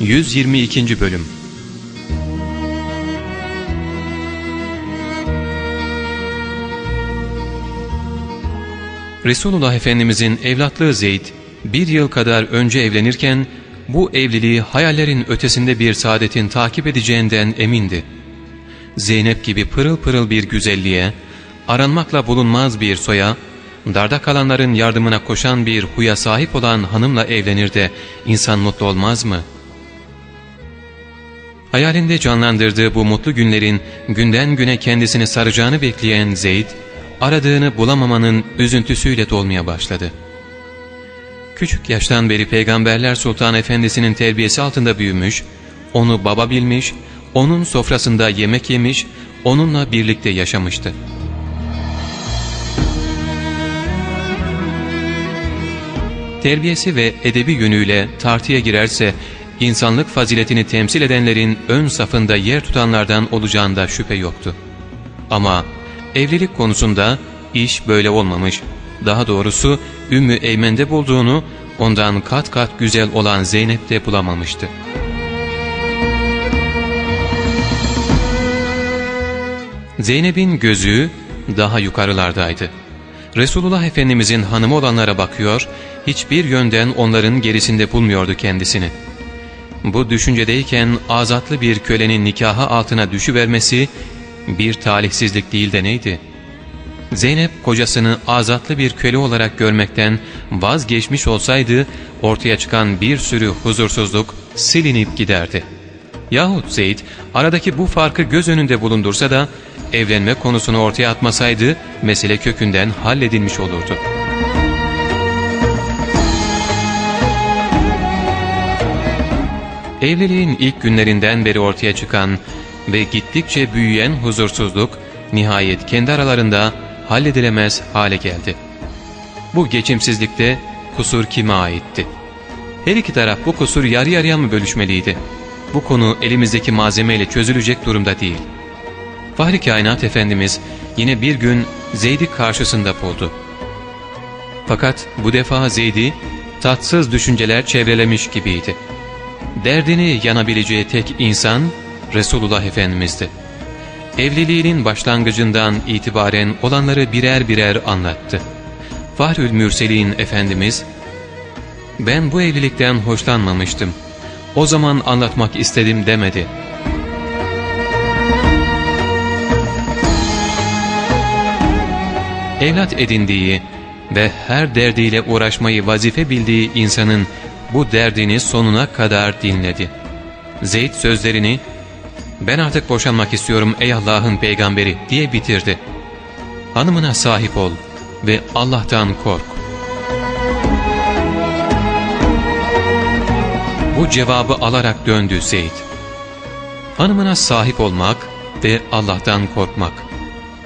122. Bölüm Resulullah Efendimizin evlatlığı Zeyd bir yıl kadar önce evlenirken bu evliliği hayallerin ötesinde bir saadetin takip edeceğinden emindi. Zeynep gibi pırıl pırıl bir güzelliğe, aranmakla bulunmaz bir soya, darda kalanların yardımına koşan bir huya sahip olan hanımla evlenir de insan mutlu olmaz mı? Hayalinde canlandırdığı bu mutlu günlerin günden güne kendisini saracağını bekleyen Zeyd, aradığını bulamamanın üzüntüsüyle dolmaya başladı. Küçük yaştan beri Peygamberler Sultan Efendisi'nin terbiyesi altında büyümüş, onu baba bilmiş, onun sofrasında yemek yemiş, onunla birlikte yaşamıştı. Terbiyesi ve edebi yönüyle tartıya girerse, insanlık faziletini temsil edenlerin ön safında yer tutanlardan olacağında şüphe yoktu. Ama evlilik konusunda iş böyle olmamış. Daha doğrusu Ümmü Eymen'de bulduğunu ondan kat kat güzel olan Zeynep'te bulamamıştı. Zeynep'in gözü daha yukarılardaydı. Resulullah Efendimizin hanımı olanlara bakıyor, hiçbir yönden onların gerisinde bulmuyordu kendisini. Bu düşüncedeyken azatlı bir kölenin nikaha altına düşüvermesi bir talihsizlik değil de neydi? Zeynep kocasını azatlı bir köle olarak görmekten vazgeçmiş olsaydı ortaya çıkan bir sürü huzursuzluk silinip giderdi. Yahut Zeyd aradaki bu farkı göz önünde bulundursa da evlenme konusunu ortaya atmasaydı mesele kökünden halledilmiş olurdu. Evliliğin ilk günlerinden beri ortaya çıkan ve gittikçe büyüyen huzursuzluk nihayet kendi aralarında halledilemez hale geldi. Bu geçimsizlikte kusur kime aitti? Her iki taraf bu kusur yarı yarıya mı bölüşmeliydi? Bu konu elimizdeki malzemeyle çözülecek durumda değil. Fahri Kainat Efendimiz yine bir gün Zeyd'i karşısında buldu. Fakat bu defa Zeyd'i tatsız düşünceler çevrelemiş gibiydi. Derdini yanabileceği tek insan Resulullah Efendimiz'di. Evliliğinin başlangıcından itibaren olanları birer birer anlattı. Fahrül Mürselin Efendimiz, ''Ben bu evlilikten hoşlanmamıştım. O zaman anlatmak istedim.'' demedi. Evlat edindiği ve her derdiyle uğraşmayı vazife bildiği insanın bu derdini sonuna kadar dinledi. Zeyd sözlerini ben artık boşanmak istiyorum ey Allah'ın peygamberi diye bitirdi. Hanımına sahip ol ve Allah'tan kork. Bu cevabı alarak döndü Zeyd. Hanımına sahip olmak ve Allah'tan korkmak.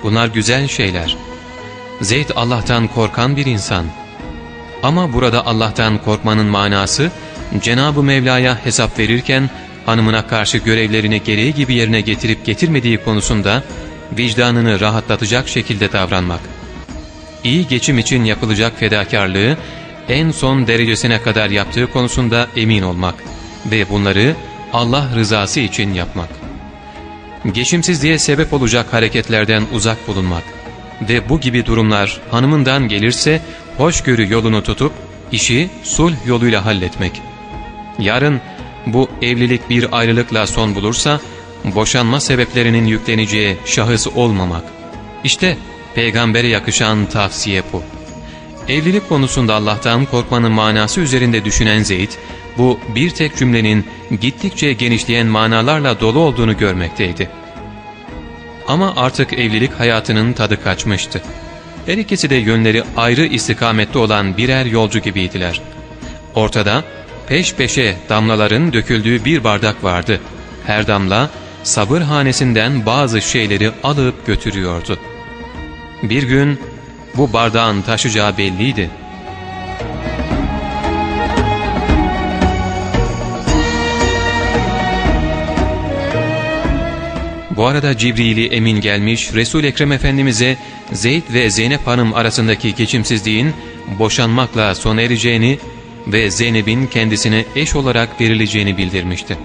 Bunlar güzel şeyler. Zeyd Allah'tan korkan bir insan. Ama burada Allah'tan korkmanın manası, Cenab-ı Mevla'ya hesap verirken hanımına karşı görevlerini gereği gibi yerine getirip getirmediği konusunda vicdanını rahatlatacak şekilde davranmak. İyi geçim için yapılacak fedakarlığı en son derecesine kadar yaptığı konusunda emin olmak ve bunları Allah rızası için yapmak. Geçimsizliğe sebep olacak hareketlerden uzak bulunmak ve bu gibi durumlar hanımından gelirse hoşgörü yolunu tutup işi sulh yoluyla halletmek. Yarın bu evlilik bir ayrılıkla son bulursa boşanma sebeplerinin yükleneceği şahıs olmamak. İşte peygambere yakışan tavsiye bu. Evlilik konusunda Allah'tan korkmanın manası üzerinde düşünen Zeyd, bu bir tek cümlenin gittikçe genişleyen manalarla dolu olduğunu görmekteydi. Ama artık evlilik hayatının tadı kaçmıştı. Her ikisi de yönleri ayrı istikamette olan birer yolcu gibiydiler. Ortada peş peşe damlaların döküldüğü bir bardak vardı. Her damla sabır hanesinden bazı şeyleri alıp götürüyordu. Bir gün bu bardağın taşıyacağı belliydi. Bu arada Cibrili Emin gelmiş Resul Ekrem Efendimiz'e Zeyd ve Zeynep Hanım arasındaki geçimsizliğin boşanmakla sona ereceğini ve Zeynep'in kendisine eş olarak verileceğini bildirmişti.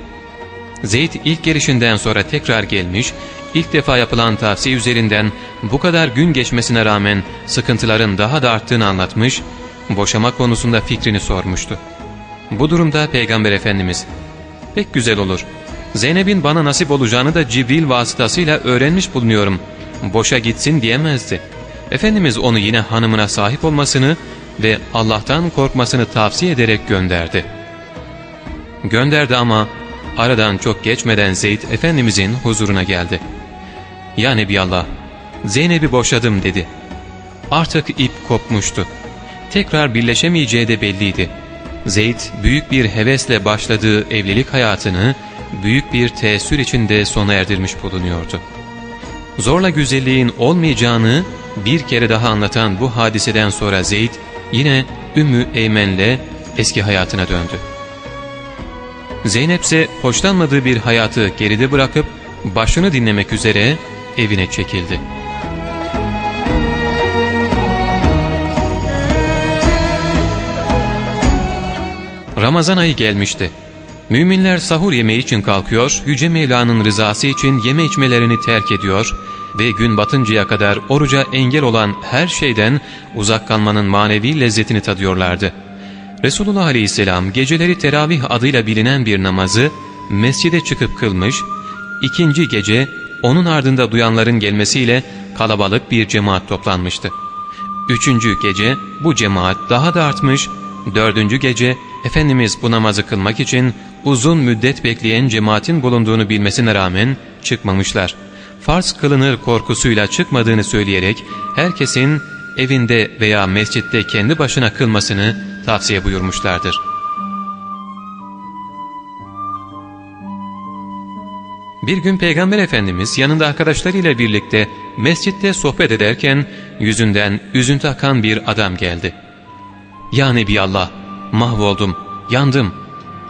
Zeyd ilk gelişinden sonra tekrar gelmiş, ilk defa yapılan tavsiye üzerinden bu kadar gün geçmesine rağmen sıkıntıların daha da arttığını anlatmış, boşama konusunda fikrini sormuştu. Bu durumda Peygamber Efendimiz, ''Pek güzel olur. Zeynep'in bana nasip olacağını da Cibril vasıtasıyla öğrenmiş bulunuyorum. Boşa gitsin diyemezdi. Efendimiz onu yine hanımına sahip olmasını ve Allah'tan korkmasını tavsiye ederek gönderdi. Gönderdi ama aradan çok geçmeden Zeyd Efendimizin huzuruna geldi. ''Ya Nebiallah, Zeynep'i boşadım.'' dedi. Artık ip kopmuştu. Tekrar birleşemeyeceği de belliydi. Zeyd büyük bir hevesle başladığı evlilik hayatını büyük bir teessür içinde sona erdirmiş bulunuyordu. Zorla güzelliğin olmayacağını bir kere daha anlatan bu hadiseden sonra Zeyd yine Ümmü Eymen'le eski hayatına döndü. Zeynep ise hoşlanmadığı bir hayatı geride bırakıp başını dinlemek üzere evine çekildi. Ramazan ayı gelmişti. Müminler sahur yemeği için kalkıyor, Yüce Mevla'nın rızası için yeme içmelerini terk ediyor ve gün batıncaya kadar oruca engel olan her şeyden uzak kalmanın manevi lezzetini tadıyorlardı. Resulullah Aleyhisselam geceleri teravih adıyla bilinen bir namazı mescide çıkıp kılmış, ikinci gece onun ardında duyanların gelmesiyle kalabalık bir cemaat toplanmıştı. Üçüncü gece bu cemaat daha da artmış, dördüncü gece Efendimiz bu namazı kılmak için uzun müddet bekleyen cemaatin bulunduğunu bilmesine rağmen çıkmamışlar. Farz kılınır korkusuyla çıkmadığını söyleyerek herkesin evinde veya mescitte kendi başına kılmasını tavsiye buyurmuşlardır. Bir gün Peygamber Efendimiz yanında arkadaşlarıyla birlikte mescitte sohbet ederken yüzünden üzüntü akan bir adam geldi. ''Ya Nebiallah, mahvoldum, yandım.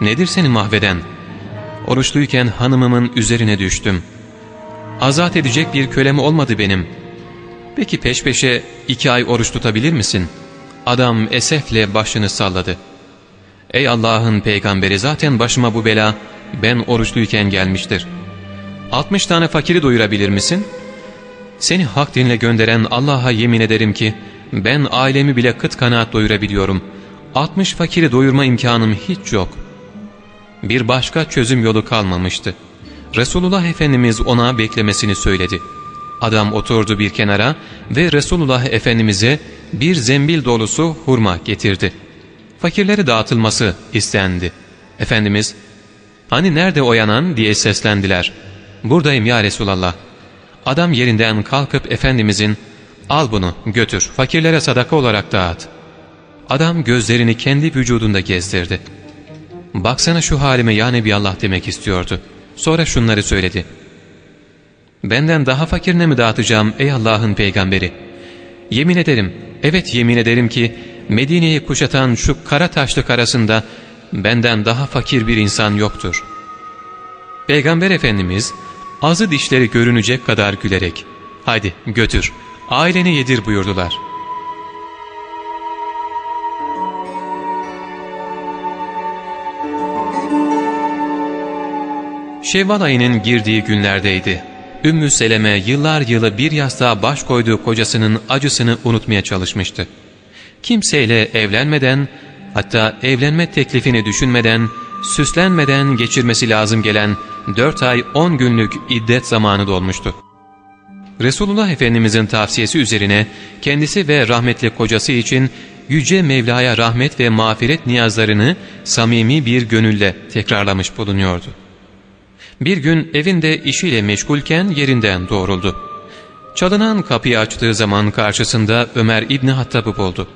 Nedir seni mahveden? Oruçluyken hanımımın üzerine düştüm. Azat edecek bir kölem olmadı benim. Peki peş peşe iki ay oruç tutabilir misin?'' Adam esefle başını salladı. ''Ey Allah'ın peygamberi zaten başıma bu bela ben oruçluyken gelmiştir. 60 tane fakiri doyurabilir misin? Seni hak dinle gönderen Allah'a yemin ederim ki ben ailemi bile kıt kanaat doyurabiliyorum. 60 fakiri doyurma imkanım hiç yok.'' Bir başka çözüm yolu kalmamıştı. Resulullah Efendimiz ona beklemesini söyledi. Adam oturdu bir kenara ve Resulullah Efendimiz'e bir zembil dolusu hurma getirdi. Fakirlere dağıtılması istendi. Efendimiz, ''Hani nerede o yanan?'' diye seslendiler. ''Buradayım ya Resulallah.'' Adam yerinden kalkıp Efendimizin, ''Al bunu götür, fakirlere sadaka olarak dağıt.'' Adam gözlerini kendi vücudunda gezdirdi. ''Baksana şu halime ya Nebiallah demek istiyordu. Sonra şunları söyledi. ''Benden daha fakirine mi dağıtacağım ey Allah'ın peygamberi? Yemin ederim Evet yemin ederim ki Medine'yi kuşatan şu kara taşlık arasında benden daha fakir bir insan yoktur. Peygamber Efendimiz azı dişleri görünecek kadar gülerek ''Hadi götür, aileni yedir.'' buyurdular. Şevval ayının girdiği günlerdeydi. Ümmü Seleme yıllar yılı bir yastığa baş koyduğu kocasının acısını unutmaya çalışmıştı. Kimseyle evlenmeden, hatta evlenme teklifini düşünmeden, süslenmeden geçirmesi lazım gelen 4 ay 10 günlük iddet zamanı dolmuştu. Resulullah Efendimizin tavsiyesi üzerine kendisi ve rahmetli kocası için Yüce Mevla'ya rahmet ve mağfiret niyazlarını samimi bir gönülle tekrarlamış bulunuyordu. Bir gün evinde işiyle meşgulken yerinden doğruldu. Çalınan kapıyı açtığı zaman karşısında Ömer İbni Hattab'ı buldu.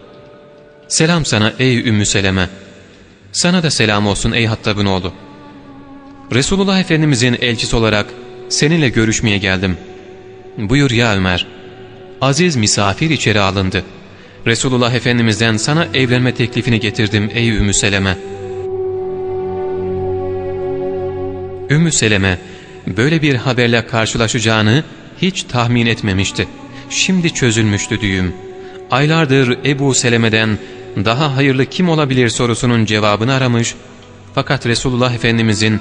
''Selam sana ey Ümmü Seleme.'' ''Sana da selam olsun ey Hattab'ın oğlu.'' Resulullah Efendimizin elçisi olarak seninle görüşmeye geldim. Buyur ya Ömer. Aziz misafir içeri alındı. Resulullah Efendimiz'den sana evlenme teklifini getirdim ey Ümmü Seleme.'' Ümmü Seleme böyle bir haberle karşılaşacağını hiç tahmin etmemişti. Şimdi çözülmüştü düğüm. Aylardır Ebu Seleme'den daha hayırlı kim olabilir sorusunun cevabını aramış fakat Resulullah Efendimizin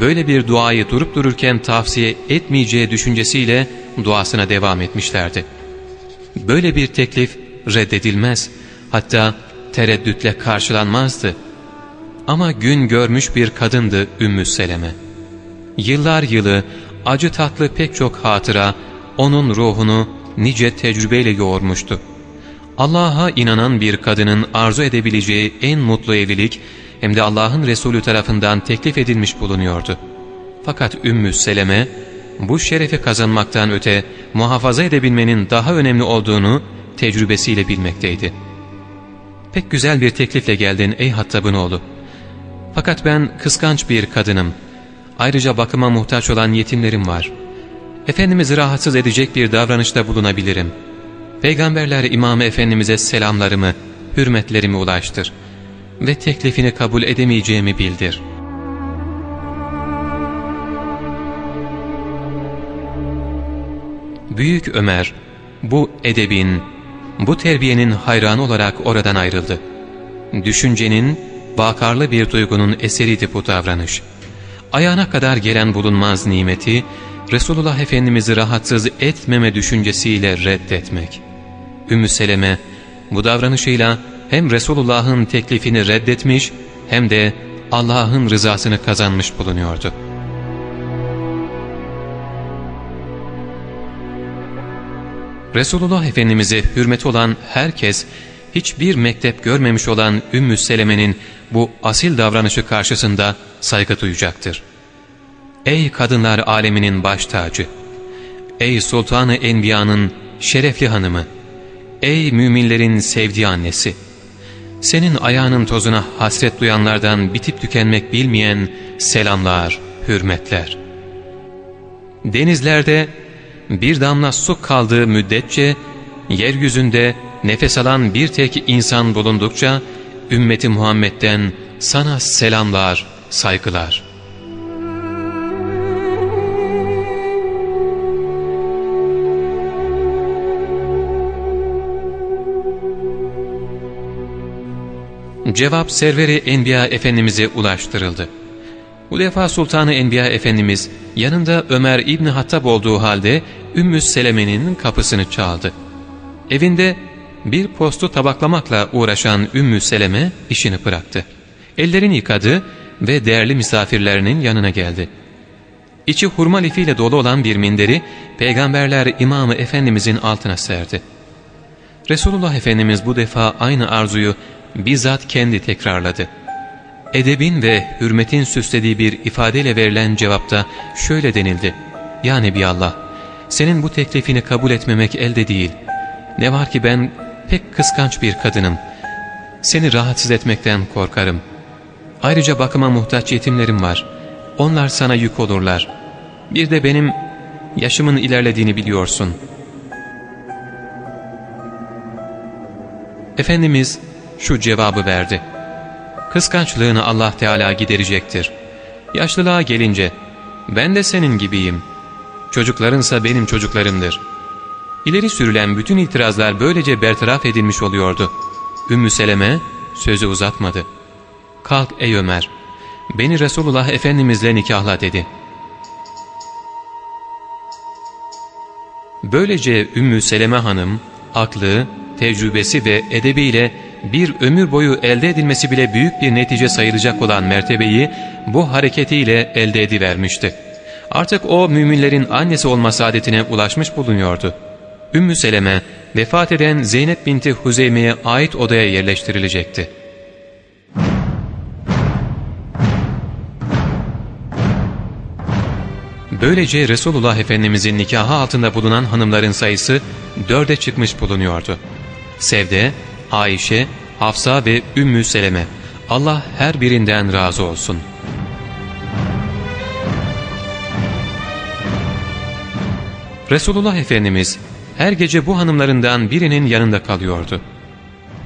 böyle bir duayı durup dururken tavsiye etmeyeceği düşüncesiyle duasına devam etmişlerdi. Böyle bir teklif reddedilmez hatta tereddütle karşılanmazdı. Ama gün görmüş bir kadındı Ümmü Seleme. Yıllar yılı acı tatlı pek çok hatıra onun ruhunu nice tecrübeyle yoğurmuştu. Allah'a inanan bir kadının arzu edebileceği en mutlu evlilik hem de Allah'ın Resulü tarafından teklif edilmiş bulunuyordu. Fakat Ümmü Seleme bu şerefi kazanmaktan öte muhafaza edebilmenin daha önemli olduğunu tecrübesiyle bilmekteydi. Pek güzel bir teklifle geldin ey Hattab'ın oğlu. Fakat ben kıskanç bir kadınım. Ayrıca bakıma muhtaç olan yetimlerim var. Efendimiz'i rahatsız edecek bir davranışta bulunabilirim. Peygamberler İmam Efendimiz'e selamlarımı, hürmetlerimi ulaştır ve teklifini kabul edemeyeceğimi bildir. Büyük Ömer bu edebin, bu terbiyenin hayranı olarak oradan ayrıldı. Düşüncenin, vakarlı bir duygunun eseriydi bu davranış. Ayağına kadar gelen bulunmaz nimeti, Resulullah Efendimiz'i rahatsız etmeme düşüncesiyle reddetmek. Ümmü Seleme bu davranışıyla hem Resulullah'ın teklifini reddetmiş hem de Allah'ın rızasını kazanmış bulunuyordu. Resulullah Efendimiz'e hürmet olan herkes hiçbir mektep görmemiş olan Ümmü Seleme'nin bu asil davranışı karşısında saygı duyacaktır. Ey kadınlar aleminin baş tacı! Ey Sultanı Enbiya'nın şerefli hanımı! Ey müminlerin sevdiği annesi! Senin ayağının tozuna hasret duyanlardan bitip tükenmek bilmeyen selamlar, hürmetler. Denizlerde bir damla su kaldığı müddetçe, yeryüzünde nefes alan bir tek insan bulundukça, ümmeti Muhammed'den sana selamlar, saygılar.'' Cevap Serveri Enbiya Efendimiz'e ulaştırıldı. Bu defa Sultanı Enbiya Efendimiz yanında Ömer İbni Hattab olduğu halde Ümmü Seleme'nin kapısını çaldı. Evinde bir postu tabaklamakla uğraşan Ümmü Seleme işini bıraktı. Ellerini yıkadı ve değerli misafirlerinin yanına geldi. İçi hurma lifiyle dolu olan bir minderi Peygamberler İmamı Efendimizin altına serdi. Resulullah Efendimiz bu defa aynı arzuyu bizzat kendi tekrarladı. Edebin ve hürmetin süslediği bir ifadeyle verilen cevapta şöyle denildi. Ya Nebiallah, senin bu teklifini kabul etmemek elde değil. Ne var ki ben pek kıskanç bir kadınım. Seni rahatsız etmekten korkarım. Ayrıca bakıma muhtaç yetimlerim var. Onlar sana yük olurlar. Bir de benim yaşımın ilerlediğini biliyorsun. Efendimiz şu cevabı verdi. Kıskançlığını Allah Teala giderecektir. Yaşlılığa gelince ben de senin gibiyim. Çocuklarınsa benim çocuklarımdır. İleri sürülen bütün itirazlar böylece bertaraf edilmiş oluyordu. Ümmü Seleme sözü uzatmadı. Kalk ey Ömer, beni Resulullah Efendimizle nikahla dedi. Böylece Ümmü Seleme hanım, aklı, tecrübesi ve edebiyle bir ömür boyu elde edilmesi bile büyük bir netice sayılacak olan mertebeyi bu hareketiyle elde edivermişti. Artık o müminlerin annesi olma saadetine ulaşmış bulunuyordu. Ümmü Seleme vefat eden Zeynep binti Huzeyme'ye ait odaya yerleştirilecekti. Böylece Resulullah Efendimizin nikahı altında bulunan hanımların sayısı dörde çıkmış bulunuyordu. Sevde, Ayşe, Hafsa ve Ümmü Seleme. Allah her birinden razı olsun. Resulullah Efendimiz her gece bu hanımlarından birinin yanında kalıyordu.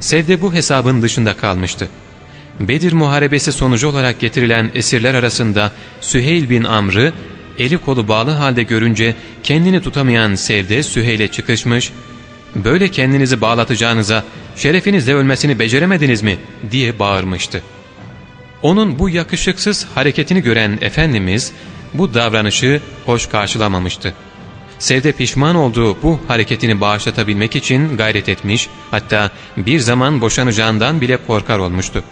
Sevde bu hesabın dışında kalmıştı. Bedir Muharebesi sonucu olarak getirilen esirler arasında Süheyl bin Amr'ı eli kolu bağlı halde görünce kendini tutamayan Sevde Süheyl'e çıkışmış böyle kendinizi bağlatacağınıza şerefinizle ölmesini beceremediniz mi diye bağırmıştı. Onun bu yakışıksız hareketini gören Efendimiz bu davranışı hoş karşılamamıştı. Sevde pişman olduğu bu hareketini bağışlatabilmek için gayret etmiş, hatta bir zaman boşanacağından bile korkar olmuştu.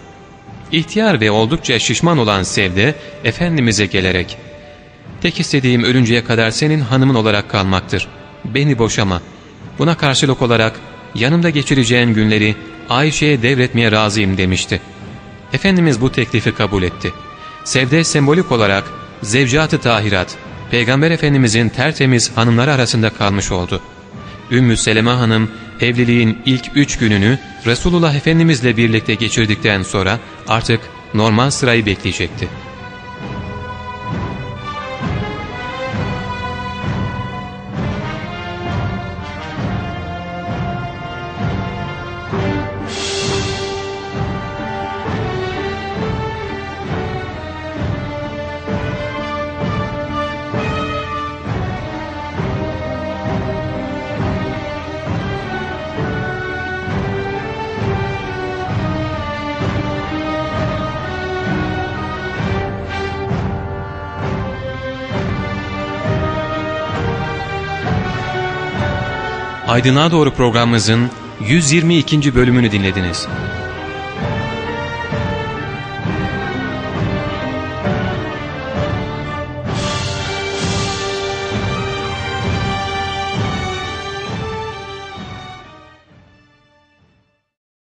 İhtiyar ve oldukça şişman olan Sevde, Efendimiz'e gelerek, ''Tek istediğim ölünceye kadar senin hanımın olarak kalmaktır. Beni boşama. Buna karşılık olarak yanımda geçireceğin günleri Ayşe'ye devretmeye razıyım.'' demişti. Efendimiz bu teklifi kabul etti. Sevde sembolik olarak zevcat-ı tahirat, Peygamber Efendimizin tertemiz hanımları arasında kalmış oldu. Ümmü Seleme Hanım evliliğin ilk üç gününü Resulullah Efendimizle birlikte geçirdikten sonra artık normal sırayı bekleyecekti. Aydın'a Doğru programımızın 122. bölümünü dinlediniz.